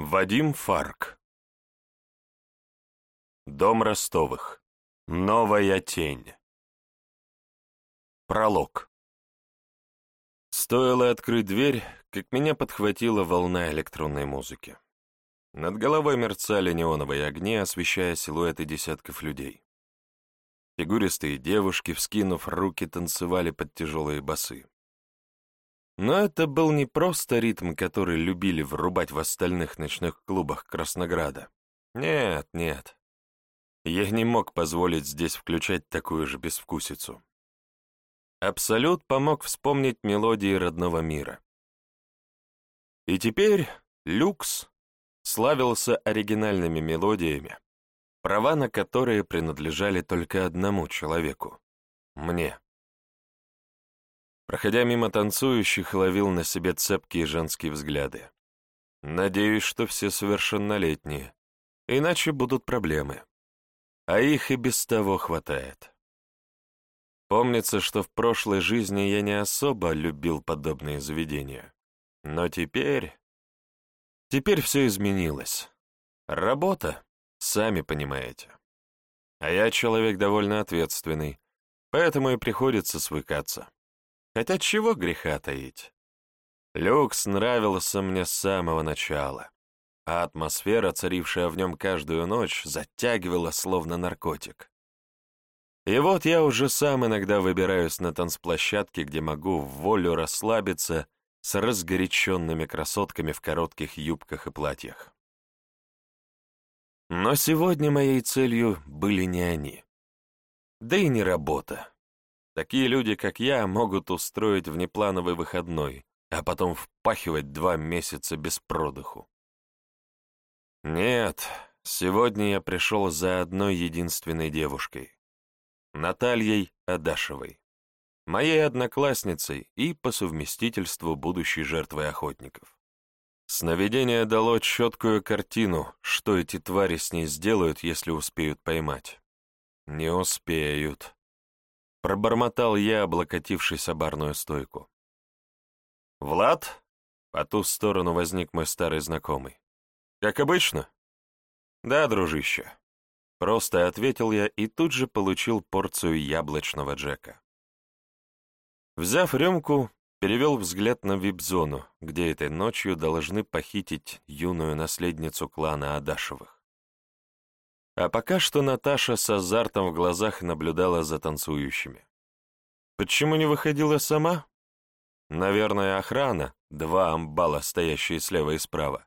Вадим Фарк Дом Ростовых. Новая тень. Пролог. Стоило открыть дверь, как меня подхватила волна электронной музыки. Над головой мерцали неоновые огни, освещая силуэты десятков людей. Фигуристые девушки, вскинув руки, танцевали под тяжелые басы. Но это был не просто ритм, который любили врубать в остальных ночных клубах Краснограда. Нет, нет. Я не мог позволить здесь включать такую же безвкусицу. Абсолют помог вспомнить мелодии родного мира. И теперь люкс славился оригинальными мелодиями, права на которые принадлежали только одному человеку — мне. Проходя мимо танцующих, ловил на себе цепкие женские взгляды. Надеюсь, что все совершеннолетние, иначе будут проблемы. А их и без того хватает. Помнится, что в прошлой жизни я не особо любил подобные заведения. Но теперь... Теперь все изменилось. Работа, сами понимаете. А я человек довольно ответственный, поэтому и приходится свыкаться. Хотя чего греха таить? Люкс нравился мне с самого начала, а атмосфера, царившая в нем каждую ночь, затягивала словно наркотик. И вот я уже сам иногда выбираюсь на танцплощадке, где могу в волю расслабиться с разгоряченными красотками в коротких юбках и платьях. Но сегодня моей целью были не они. Да и не работа. Такие люди, как я, могут устроить внеплановый выходной, а потом впахивать два месяца без продыху. Нет, сегодня я пришел за одной единственной девушкой. Натальей Адашевой, моей одноклассницей и по совместительству будущей жертвой охотников. Сновидение дало четкую картину, что эти твари с ней сделают, если успеют поймать. Не успеют. Пробормотал я, облокотившись о барную стойку. «Влад?» — по ту сторону возник мой старый знакомый. «Как обычно?» «Да, дружище». Просто ответил я и тут же получил порцию яблочного джека. Взяв рюмку, перевел взгляд на вип-зону, где этой ночью должны похитить юную наследницу клана Адашевых. А пока что Наташа с азартом в глазах наблюдала за танцующими. Почему не выходила сама? Наверное, охрана, два амбала, стоящие слева и справа,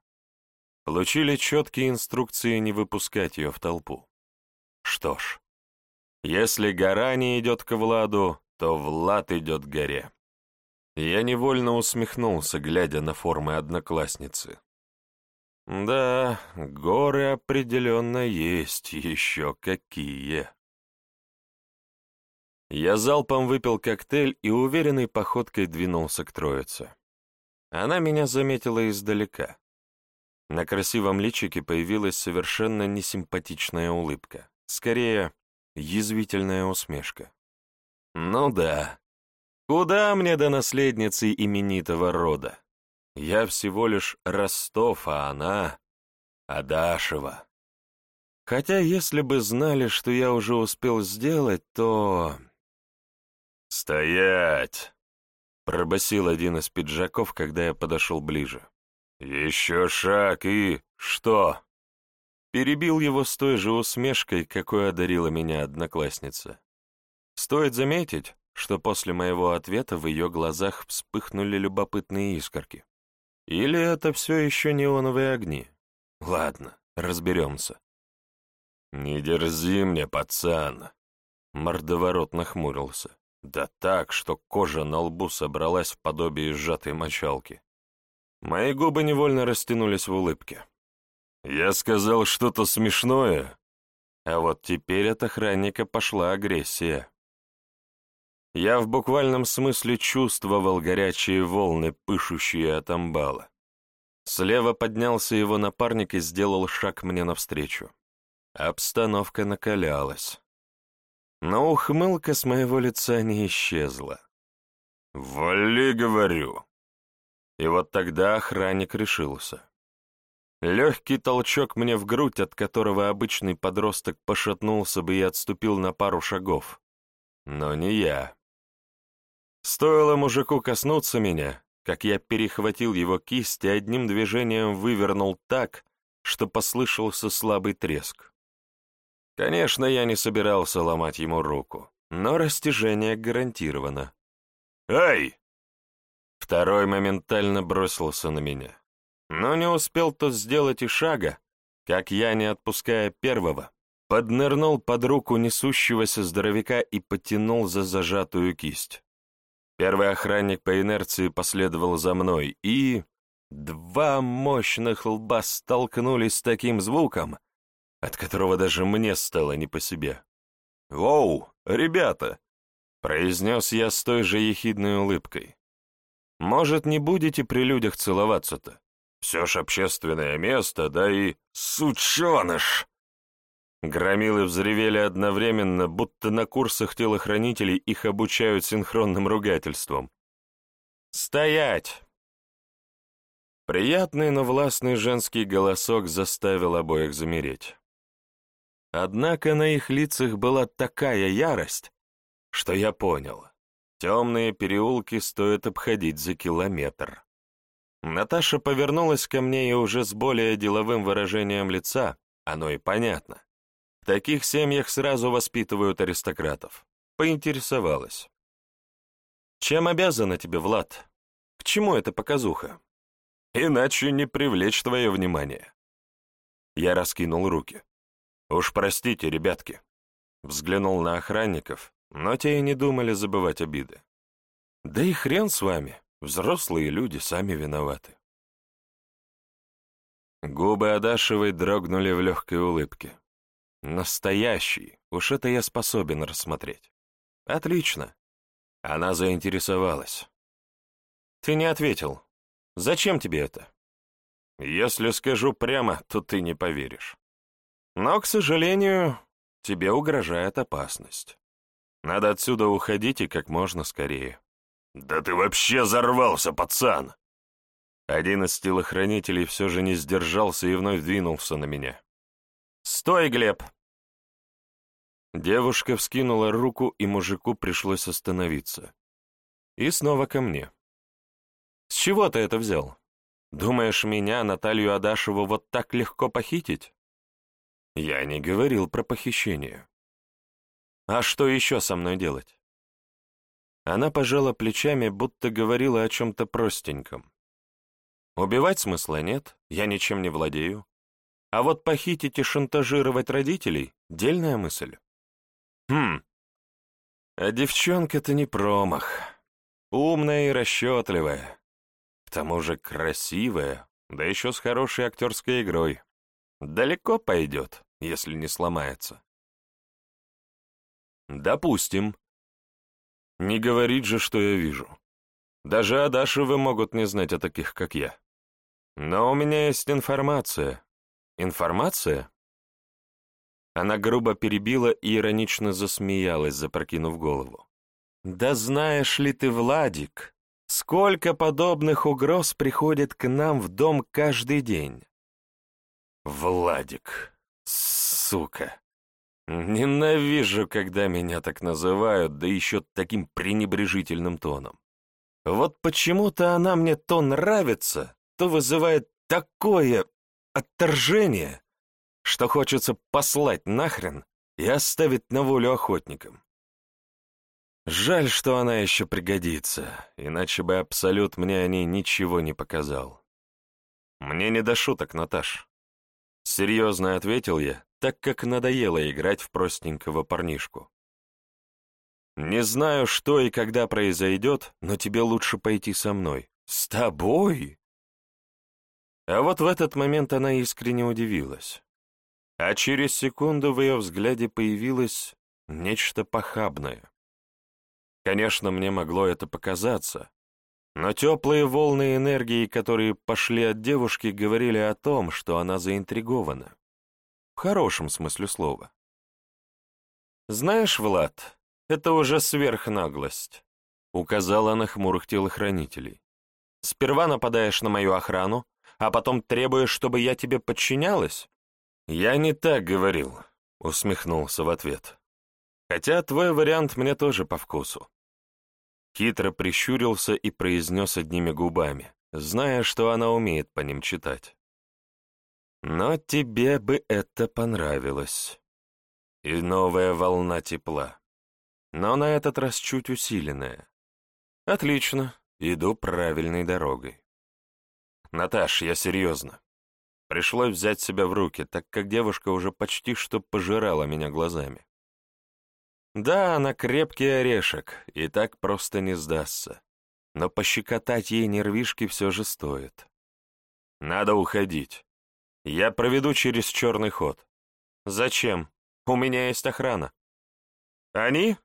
получили четкие инструкции не выпускать ее в толпу. Что ж, если гора не идет к Владу, то Влад идет к горе. Я невольно усмехнулся, глядя на формы одноклассницы. Да, горы определенно есть еще какие. Я залпом выпил коктейль и уверенной походкой двинулся к троице. Она меня заметила издалека. На красивом личике появилась совершенно несимпатичная улыбка, скорее, язвительная усмешка. Ну да, куда мне до наследницы именитого рода? Я всего лишь Ростов, а она — Адашева. Хотя если бы знали, что я уже успел сделать, то... «Стоять!» — пробасил один из пиджаков, когда я подошел ближе. «Еще шаг и... что?» Перебил его с той же усмешкой, какой одарила меня одноклассница. Стоит заметить, что после моего ответа в ее глазах вспыхнули любопытные искорки. Или это все еще неоновые огни? Ладно, разберемся. «Не дерзи мне, пацан!» Мордоворот нахмурился. Да так, что кожа на лбу собралась в подобие сжатой мочалки. Мои губы невольно растянулись в улыбке. «Я сказал что-то смешное?» А вот теперь от охранника пошла агрессия. Я в буквальном смысле чувствовал горячие волны, пышущие от амбала. Слева поднялся его напарник и сделал шаг мне навстречу. Обстановка накалялась. Но ухмылка с моего лица не исчезла. «Вали, говорю!» И вот тогда охранник решился. Легкий толчок мне в грудь, от которого обычный подросток пошатнулся бы и отступил на пару шагов. Но не я. Стоило мужику коснуться меня, как я перехватил его кисть и одним движением вывернул так, что послышался слабый треск. Конечно, я не собирался ломать ему руку, но растяжение гарантировано. «Эй!» Второй моментально бросился на меня. Но не успел тот сделать и шага, как я, не отпуская первого, поднырнул под руку несущегося здоровяка и потянул за зажатую кисть. Первый охранник по инерции последовал за мной, и... Два мощных лба столкнулись с таким звуком, от которого даже мне стало не по себе. «Воу, ребята!» — произнес я с той же ехидной улыбкой. «Может, не будете при людях целоваться-то? Все ж общественное место, да и сученыш!» Громилы взревели одновременно, будто на курсах телохранителей их обучают синхронным ругательством. «Стоять!» Приятный, но властный женский голосок заставил обоих замереть. Однако на их лицах была такая ярость, что я понял. Темные переулки стоит обходить за километр. Наташа повернулась ко мне и уже с более деловым выражением лица, оно и понятно. В таких семьях сразу воспитывают аристократов. Поинтересовалась. «Чем обязана тебе, Влад? К чему эта показуха? Иначе не привлечь твое внимание». Я раскинул руки. «Уж простите, ребятки». Взглянул на охранников, но те и не думали забывать обиды. «Да и хрен с вами, взрослые люди сами виноваты». Губы Адашевой дрогнули в легкой улыбке. Настоящий, уж это я способен рассмотреть. Отлично. Она заинтересовалась. Ты не ответил. Зачем тебе это? Если скажу прямо, то ты не поверишь. Но, к сожалению, тебе угрожает опасность. Надо отсюда уходить и как можно скорее. «Да ты вообще взорвался, пацан!» Один из телохранителей все же не сдержался и вновь двинулся на меня. «Стой, Глеб!» Девушка вскинула руку, и мужику пришлось остановиться. И снова ко мне. «С чего ты это взял? Думаешь, меня, Наталью Адашеву, вот так легко похитить?» Я не говорил про похищение. «А что еще со мной делать?» Она пожала плечами, будто говорила о чем-то простеньком. «Убивать смысла нет, я ничем не владею. А вот похитить и шантажировать родителей — дельная мысль. Хм, а девчонка-то не промах. Умная и расчетливая. К тому же красивая, да еще с хорошей актерской игрой. Далеко пойдет, если не сломается. Допустим. Не говорит же, что я вижу. Даже Адашевы могут не знать о таких, как я. Но у меня есть информация, Информация? Она грубо перебила и иронично засмеялась, запрокинув голову. «Да знаешь ли ты, Владик, сколько подобных угроз приходит к нам в дом каждый день?» «Владик, сука! Ненавижу, когда меня так называют, да еще таким пренебрежительным тоном. Вот почему-то она мне то нравится, то вызывает такое отторжение, что хочется послать нахрен и оставить на волю охотникам. Жаль, что она еще пригодится, иначе бы Абсолют мне о ней ничего не показал. Мне не до шуток, Наташ. Серьезно ответил я, так как надоело играть в простенького парнишку. Не знаю, что и когда произойдет, но тебе лучше пойти со мной. С тобой? А вот в этот момент она искренне удивилась. А через секунду в ее взгляде появилось нечто похабное. Конечно, мне могло это показаться, но теплые волны энергии, которые пошли от девушки, говорили о том, что она заинтригована. В хорошем смысле слова. «Знаешь, Влад, это уже сверхнаглость», — указала на хмурых телохранителей. «Сперва нападаешь на мою охрану, а потом требуешь, чтобы я тебе подчинялась?» «Я не так говорил», — усмехнулся в ответ. «Хотя твой вариант мне тоже по вкусу». Хитро прищурился и произнес одними губами, зная, что она умеет по ним читать. «Но тебе бы это понравилось». И новая волна тепла. Но на этот раз чуть усиленная. Отлично, иду правильной дорогой. Наташ, я серьезно. Пришлось взять себя в руки, так как девушка уже почти что пожирала меня глазами. Да, она крепкий орешек, и так просто не сдастся. Но пощекотать ей нервишки все же стоит. Надо уходить. Я проведу через черный ход. Зачем? У меня есть охрана. Они?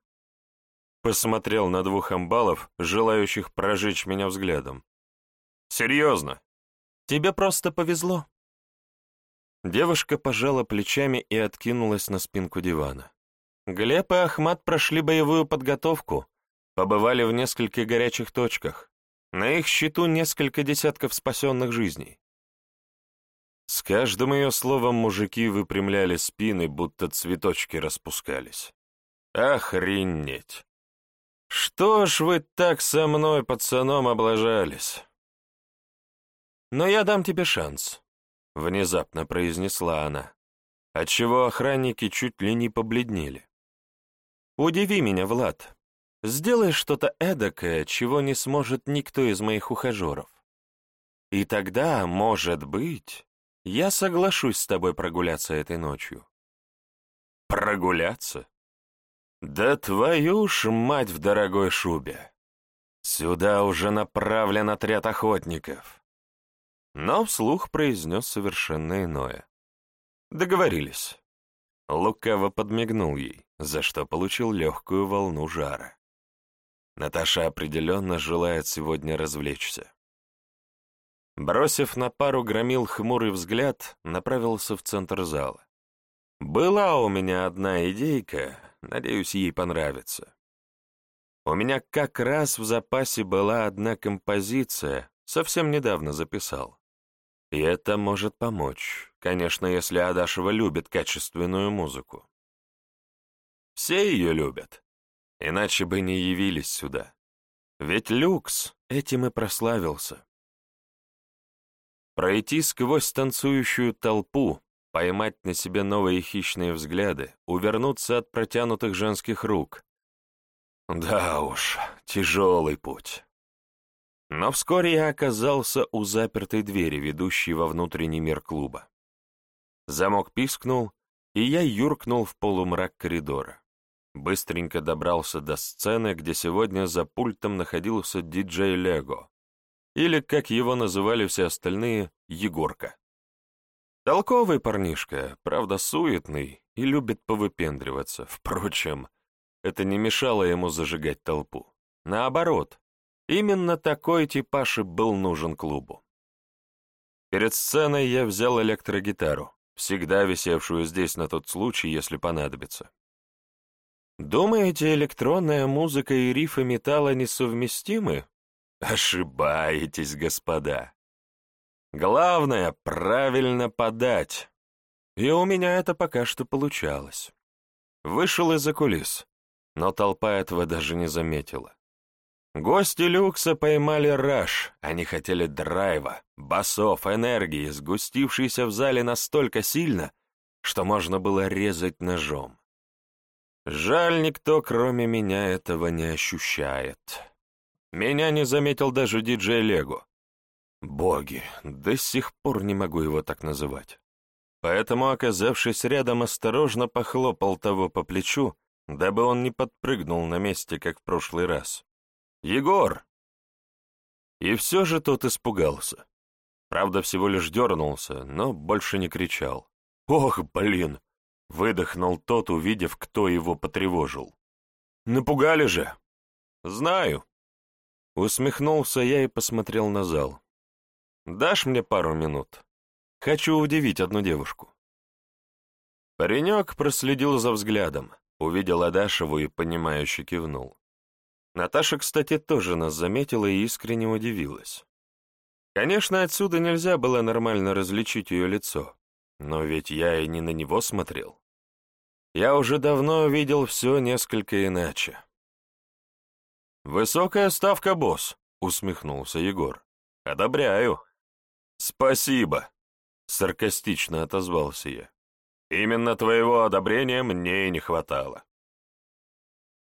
Посмотрел на двух амбалов, желающих прожечь меня взглядом. Серьезно? Тебе просто повезло. Девушка пожала плечами и откинулась на спинку дивана. Глеб и Ахмат прошли боевую подготовку, побывали в нескольких горячих точках. На их счету несколько десятков спасенных жизней. С каждым ее словом мужики выпрямляли спины, будто цветочки распускались. Охренеть! Что ж вы так со мной, пацаном, облажались? Но я дам тебе шанс, — внезапно произнесла она, отчего охранники чуть ли не побледнели. Удиви меня, Влад. Сделай что-то эдакое, чего не сможет никто из моих ухажеров. И тогда, может быть, я соглашусь с тобой прогуляться этой ночью. Прогуляться? Да твою ж мать в дорогой шубе! Сюда уже направлен отряд охотников. Но вслух произнес совершенно иное. Договорились. Лукаво подмигнул ей, за что получил легкую волну жара. Наташа определенно желает сегодня развлечься. Бросив на пару громил хмурый взгляд, направился в центр зала. Была у меня одна идейка, надеюсь, ей понравится. У меня как раз в запасе была одна композиция, совсем недавно записал. И это может помочь, конечно, если Адашева любит качественную музыку. Все ее любят, иначе бы не явились сюда. Ведь Люкс этим и прославился. Пройти сквозь танцующую толпу, поймать на себе новые хищные взгляды, увернуться от протянутых женских рук. Да уж, тяжелый путь. Но вскоре я оказался у запертой двери, ведущей во внутренний мир клуба. Замок пискнул, и я юркнул в полумрак коридора. Быстренько добрался до сцены, где сегодня за пультом находился диджей Лего, или, как его называли все остальные, Егорка. Толковый парнишка, правда суетный и любит повыпендриваться. Впрочем, это не мешало ему зажигать толпу. Наоборот, именно такой типаж и был нужен клубу. Перед сценой я взял электрогитару, всегда висевшую здесь на тот случай, если понадобится. Думаете, электронная музыка и рифы металла несовместимы? Ошибаетесь, господа. Главное — правильно подать. И у меня это пока что получалось. Вышел из-за кулис, но толпа этого даже не заметила. Гости люкса поймали раш, они хотели драйва, басов, энергии, сгустившейся в зале настолько сильно, что можно было резать ножом. Жаль, никто, кроме меня, этого не ощущает. Меня не заметил даже диджей Лего. Боги, до сих пор не могу его так называть. Поэтому, оказавшись рядом, осторожно похлопал того по плечу, дабы он не подпрыгнул на месте, как в прошлый раз. «Егор!» И все же тот испугался. Правда, всего лишь дернулся, но больше не кричал. «Ох, блин!» — выдохнул тот, увидев, кто его потревожил. «Напугали же!» «Знаю», Усмехнулся я и посмотрел на зал. «Дашь мне пару минут? Хочу удивить одну девушку». Паренек проследил за взглядом, увидел Адашеву и, понимающе кивнул. Наташа, кстати, тоже нас заметила и искренне удивилась. Конечно, отсюда нельзя было нормально различить ее лицо, но ведь я и не на него смотрел. Я уже давно видел все несколько иначе. «Высокая ставка, босс», — усмехнулся Егор. «Одобряю». «Спасибо», — саркастично отозвался я. «Именно твоего одобрения мне и не хватало».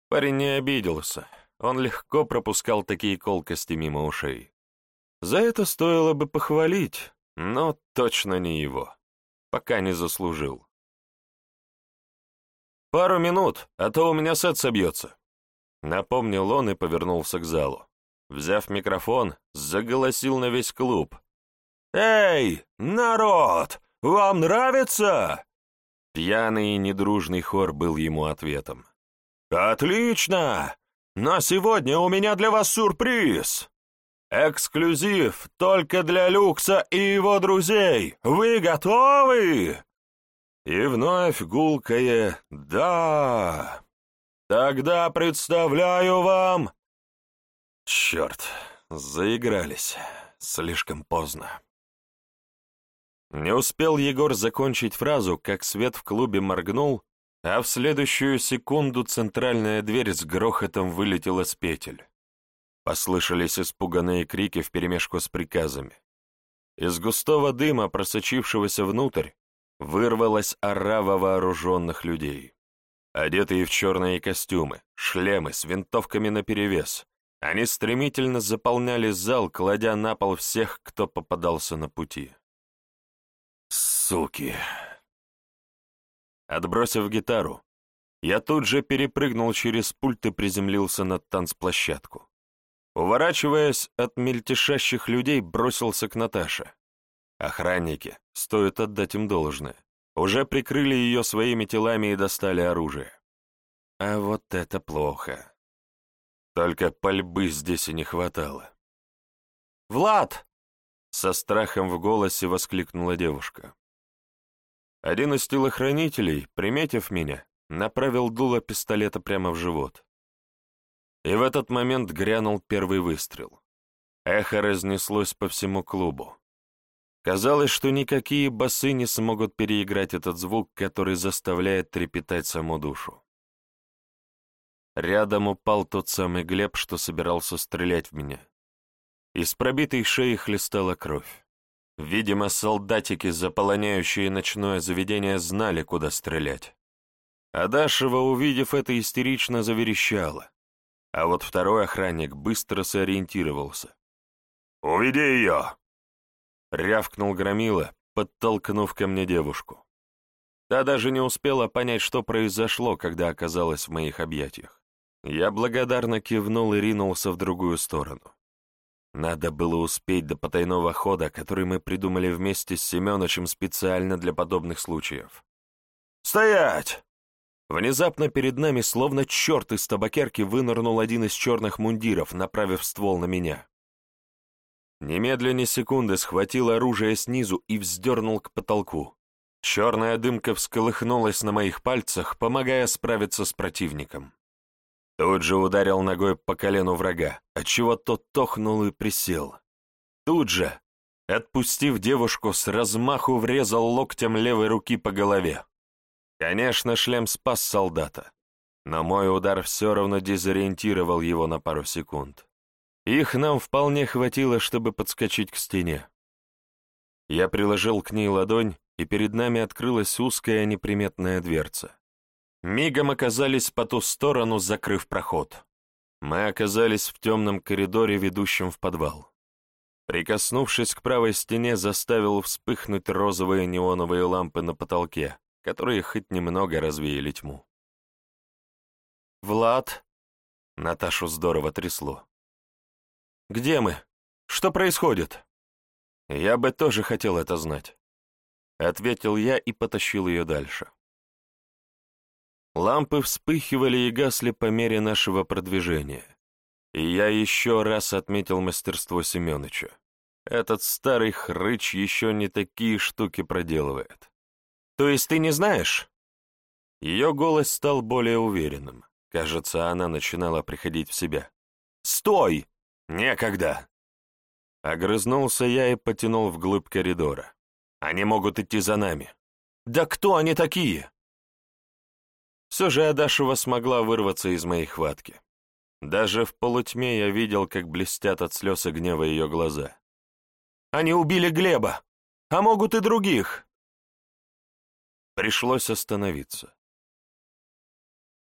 Парень не обиделся. Он легко пропускал такие колкости мимо ушей. За это стоило бы похвалить, но точно не его. Пока не заслужил. «Пару минут, а то у меня сет собьется», — напомнил он и повернулся к залу. Взяв микрофон, заголосил на весь клуб. «Эй, народ, вам нравится?» Пьяный и недружный хор был ему ответом. «Отлично! Но сегодня у меня для вас сюрприз! Эксклюзив только для Люкса и его друзей! Вы готовы?» И вновь гулкое «Да!» «Тогда представляю вам...» Черт, заигрались. Слишком поздно. Не успел Егор закончить фразу, как свет в клубе моргнул, а в следующую секунду центральная дверь с грохотом вылетела с петель. Послышались испуганные крики вперемешку с приказами. Из густого дыма, просочившегося внутрь, вырвалась орава вооруженных людей. Одетые в черные костюмы, шлемы с винтовками наперевес, они стремительно заполняли зал, кладя на пол всех, кто попадался на пути. «Суки!» Отбросив гитару, я тут же перепрыгнул через пульт и приземлился на танцплощадку. Уворачиваясь от мельтешащих людей, бросился к Наташе. Охранники, стоит отдать им должное, уже прикрыли ее своими телами и достали оружие. А вот это плохо. Только пальбы здесь и не хватало. «Влад!» — со страхом в голосе воскликнула девушка. Один из телохранителей, приметив меня, направил дуло пистолета прямо в живот. И в этот момент грянул первый выстрел. Эхо разнеслось по всему клубу. Казалось, что никакие басы не смогут переиграть этот звук, который заставляет трепетать саму душу. Рядом упал тот самый Глеб, что собирался стрелять в меня. Из пробитой шеи хлестала кровь. Видимо, солдатики, заполоняющие ночное заведение, знали, куда стрелять. Адашева, увидев это, истерично заверещала. А вот второй охранник быстро сориентировался. «Уведи ее!» — рявкнул Громила, подтолкнув ко мне девушку. Та даже не успела понять, что произошло, когда оказалась в моих объятиях. Я благодарно кивнул и ринулся в другую сторону. Надо было успеть до потайного хода, который мы придумали вместе с Семеновичем специально для подобных случаев. «Стоять!» Внезапно перед нами, словно черт из табакерки, вынырнул один из черных мундиров, направив ствол на меня. Немедленно секунды схватил оружие снизу и вздернул к потолку. Черная дымка всколыхнулась на моих пальцах, помогая справиться с противником. Тут же ударил ногой по колену врага, отчего тот тохнул и присел. Тут же, отпустив девушку, с размаху врезал локтем левой руки по голове. Конечно, шлем спас солдата, но мой удар все равно дезориентировал его на пару секунд. Их нам вполне хватило, чтобы подскочить к стене. Я приложил к ней ладонь, и перед нами открылась узкая неприметная дверца. Мигом оказались по ту сторону, закрыв проход. Мы оказались в темном коридоре, ведущем в подвал. Прикоснувшись к правой стене, заставил вспыхнуть розовые неоновые лампы на потолке, которые хоть немного развеяли тьму. «Влад!» — Наташу здорово трясло. «Где мы? Что происходит?» «Я бы тоже хотел это знать», — ответил я и потащил ее дальше. Лампы вспыхивали и гасли по мере нашего продвижения. И я еще раз отметил мастерство Семёныча. Этот старый хрыч еще не такие штуки проделывает. «То есть ты не знаешь?» Ее голос стал более уверенным. Кажется, она начинала приходить в себя. «Стой! Некогда!» Огрызнулся я и потянул вглубь коридора. Они могут идти за нами. Да кто они такие? Все же Адашева смогла вырваться из моей хватки. Даже в полутьме я видел, как блестят от слез и гнева ее глаза. «Они убили Глеба! А могут и других!» Пришлось остановиться.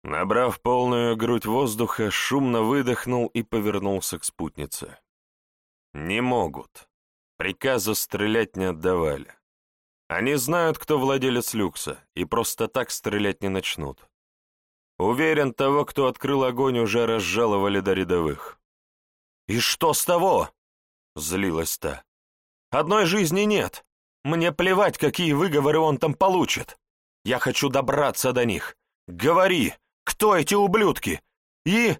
Набрав полную грудь воздуха, шумно выдохнул и повернулся к спутнице. «Не могут. Приказа стрелять не отдавали. Они знают, кто владелец люкса, и просто так стрелять не начнут. Уверен, того, кто открыл огонь, уже разжаловали до рядовых. «И что с того?» — злилась та. «Одной жизни нет. Мне плевать, какие выговоры он там получит. Я хочу добраться до них. Говори, кто эти ублюдки? И...»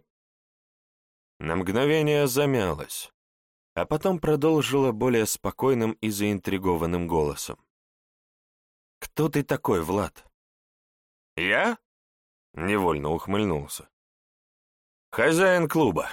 На мгновение замялась, а потом продолжила более спокойным и заинтригованным голосом. «Кто ты такой, Влад?» «Я?» Невольно ухмыльнулся. «Хозяин клуба.